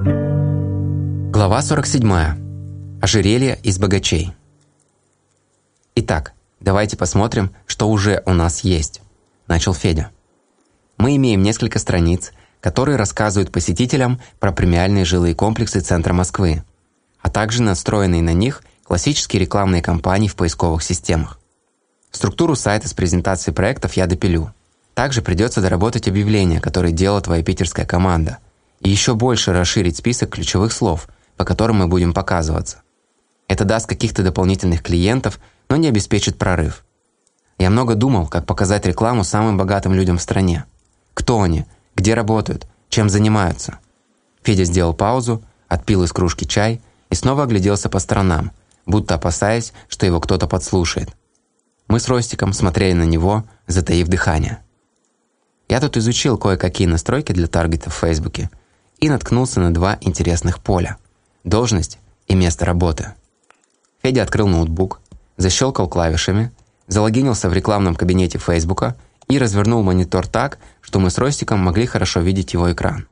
Глава 47. Ожерелье из богачей. Итак, давайте посмотрим, что уже у нас есть, начал Федя. Мы имеем несколько страниц, которые рассказывают посетителям про премиальные жилые комплексы центра Москвы, а также настроенные на них классические рекламные кампании в поисковых системах. Структуру сайта с презентацией проектов я допилю. Также придется доработать объявления, которые делала твоя питерская команда, и еще больше расширить список ключевых слов, по которым мы будем показываться. Это даст каких-то дополнительных клиентов, но не обеспечит прорыв. Я много думал, как показать рекламу самым богатым людям в стране. Кто они, где работают, чем занимаются. Федя сделал паузу, отпил из кружки чай и снова огляделся по сторонам, будто опасаясь, что его кто-то подслушает. Мы с Ростиком смотрели на него, затаив дыхание. Я тут изучил кое-какие настройки для таргета в Фейсбуке и наткнулся на два интересных поля – должность и место работы. Федя открыл ноутбук, защелкал клавишами, залогинился в рекламном кабинете Фейсбука и развернул монитор так, что мы с Ростиком могли хорошо видеть его экран.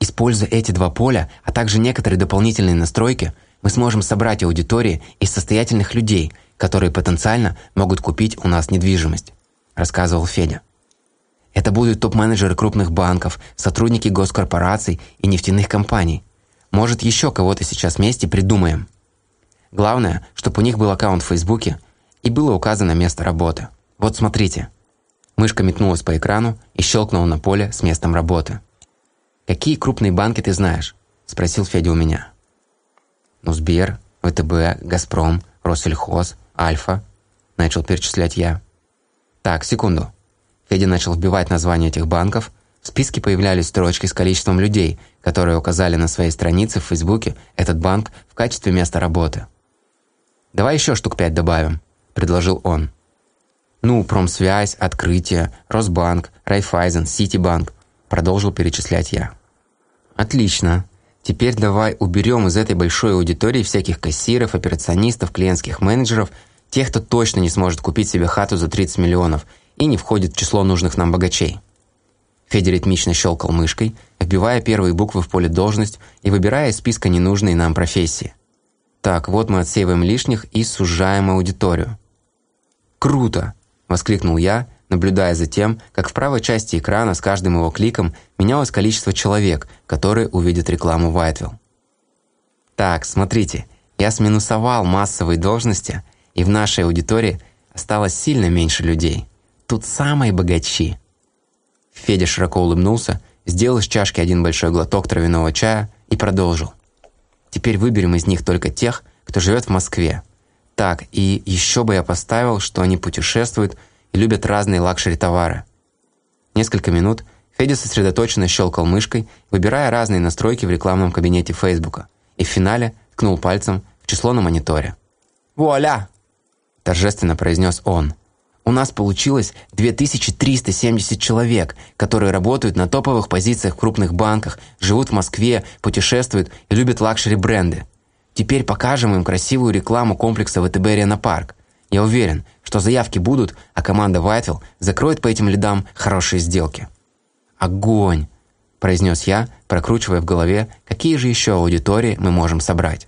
Используя эти два поля, а также некоторые дополнительные настройки, мы сможем собрать аудитории из состоятельных людей – которые потенциально могут купить у нас недвижимость», рассказывал Федя. Это будут топ-менеджеры крупных банков, сотрудники госкорпораций и нефтяных компаний. Может, еще кого-то сейчас вместе придумаем. Главное, чтобы у них был аккаунт в Фейсбуке и было указано место работы. Вот смотрите. Мышка метнулась по экрану и щелкнула на поле с местом работы. «Какие крупные банки ты знаешь?» – спросил Федя у меня. «Ну, Сбер, ВТБ, Газпром, Россельхоз, Альфа», – начал перечислять я. «Так, секунду». Федя начал вбивать названия этих банков. В списке появлялись строчки с количеством людей, которые указали на своей странице в Фейсбуке этот банк в качестве места работы. «Давай еще штук пять добавим», – предложил он. «Ну, Промсвязь, Открытие, Росбанк, Райфайзен, Ситибанк», – продолжил перечислять я. «Отлично. Теперь давай уберем из этой большой аудитории всяких кассиров, операционистов, клиентских менеджеров, тех, кто точно не сможет купить себе хату за 30 миллионов и не входит в число нужных нам богачей. Федя ритмично щелкал мышкой, вбивая первые буквы в поле «должность» и выбирая из списка ненужные нам профессии. Так, вот мы отсеиваем лишних и сужаем аудиторию. «Круто!» – воскликнул я, наблюдая за тем, как в правой части экрана с каждым его кликом менялось количество человек, которые увидят рекламу Whiteville. Так, смотрите, я сминусовал массовые должности, и в нашей аудитории осталось сильно меньше людей. Тут самые богачи. Федя широко улыбнулся, сделал из чашки один большой глоток травяного чая и продолжил. Теперь выберем из них только тех, кто живет в Москве. Так, и еще бы я поставил, что они путешествуют и любят разные лакшери-товары. Несколько минут Федя сосредоточенно щелкал мышкой, выбирая разные настройки в рекламном кабинете Фейсбука, и в финале ткнул пальцем в число на мониторе. «Вуаля!» – торжественно произнес он. «У нас получилось 2370 человек, которые работают на топовых позициях в крупных банках, живут в Москве, путешествуют и любят лакшери-бренды. Теперь покажем им красивую рекламу комплекса «ВТБ Арена Парк». Я уверен, что заявки будут, а команда Whitewill закроет по этим лидам хорошие сделки. «Огонь!» – произнес я, прокручивая в голове, какие же еще аудитории мы можем собрать.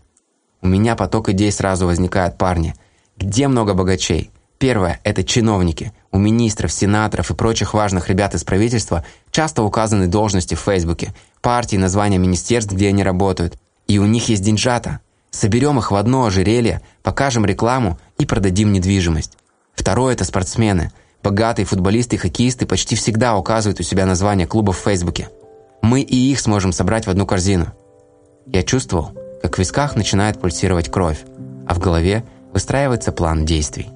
У меня поток идей сразу возникает, парни. Где много богачей? Первое – это чиновники. У министров, сенаторов и прочих важных ребят из правительства часто указаны должности в Фейсбуке, партии, названия министерств, где они работают. И у них есть деньжата. Соберем их в одно ожерелье, покажем рекламу и продадим недвижимость. Второе – это спортсмены. Богатые футболисты и хоккеисты почти всегда указывают у себя название клубов в Фейсбуке. Мы и их сможем собрать в одну корзину. Я чувствовал, как в висках начинает пульсировать кровь, а в голове выстраивается план действий.